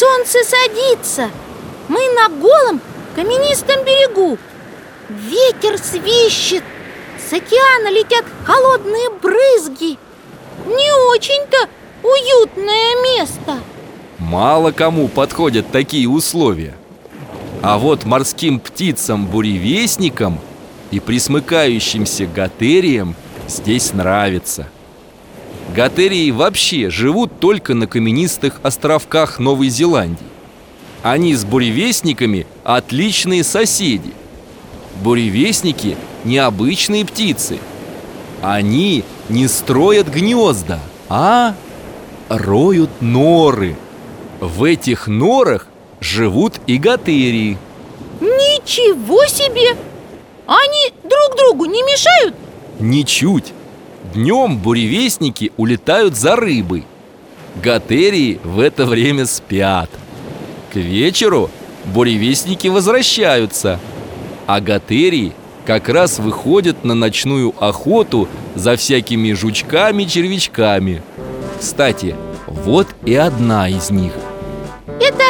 Солнце садится. Мы на голом каменистом берегу. Ветер свищет. С океана летят холодные брызги. Не очень-то уютное место. Мало кому подходят такие условия. А вот морским птицам-буревестникам и присмыкающимся готериям здесь нравится Готерии вообще живут только на каменистых островках Новой Зеландии. Они с буревестниками отличные соседи. Буревестники – необычные птицы. Они не строят гнезда, а роют норы. В этих норах живут и готерии Ничего себе! Они друг другу не мешают? Ничуть Днем буревестники улетают за рыбой Готерии в это время спят. К вечеру буревестники возвращаются. А готерии как раз выходят на ночную охоту за всякими жучками-червячками Кстати, вот и одна из них. Это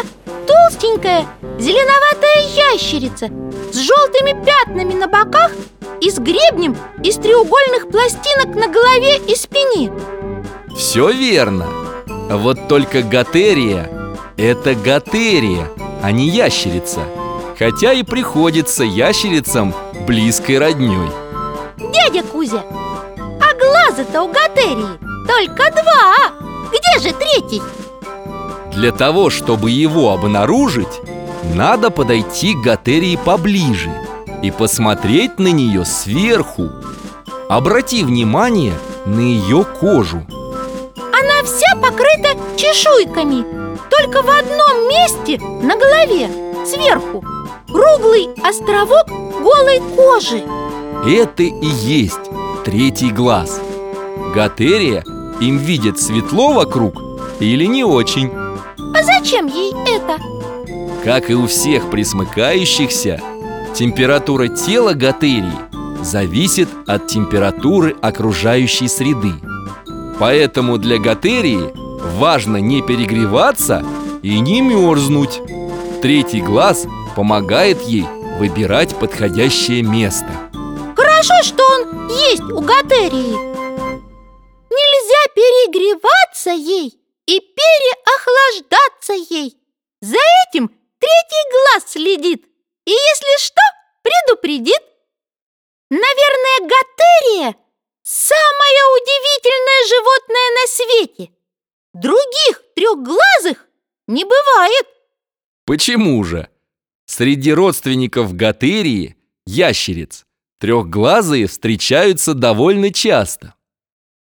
толстенькая, зеленоватая ящерица С желтыми пятнами на боках и с гребнем из треугольных пластинок на голове и спине. Все верно. Вот только готерия – это готерия, а не ящерица. Хотя и приходится ящерицам близкой родней Дядя Кузя, а глаза-то у готерии только два. Где же третий? Для того, чтобы его обнаружить, надо подойти к готерии поближе и посмотреть на нее сверху. Обрати внимание на ее кожу. Она вся покрыта чешуйками Только в одном месте на голове, сверху Круглый островок голой кожи Это и есть третий глаз. Готерия им видит светло вокруг или не очень. А зачем ей это? Как и у всех присмыкающихся, температура тела готерии зависит от температуры окружающей среды. Поэтому для готерии важно не перегреваться и не мерзнуть. Третий глаз помогает ей выбирать подходящее место. Хорошо, что он есть у готерии Нельзя перегреваться ей и переохлаждаться ей За этим третий глаз следит И если что, предупредит Наверное, готерия – самое удивительное животное на свете Других трехглазых не бывает Почему же? Среди родственников готерии, ящериц, трехглазые встречаются довольно часто.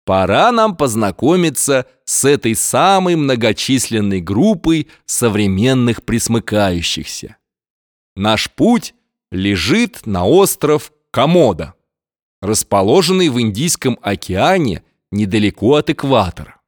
Пора нам познакомиться с этой самой многочисленной группой современных присмыкающихся. Наш путь лежит на остров Комода, расположенный в Индийском океане недалеко от экватора.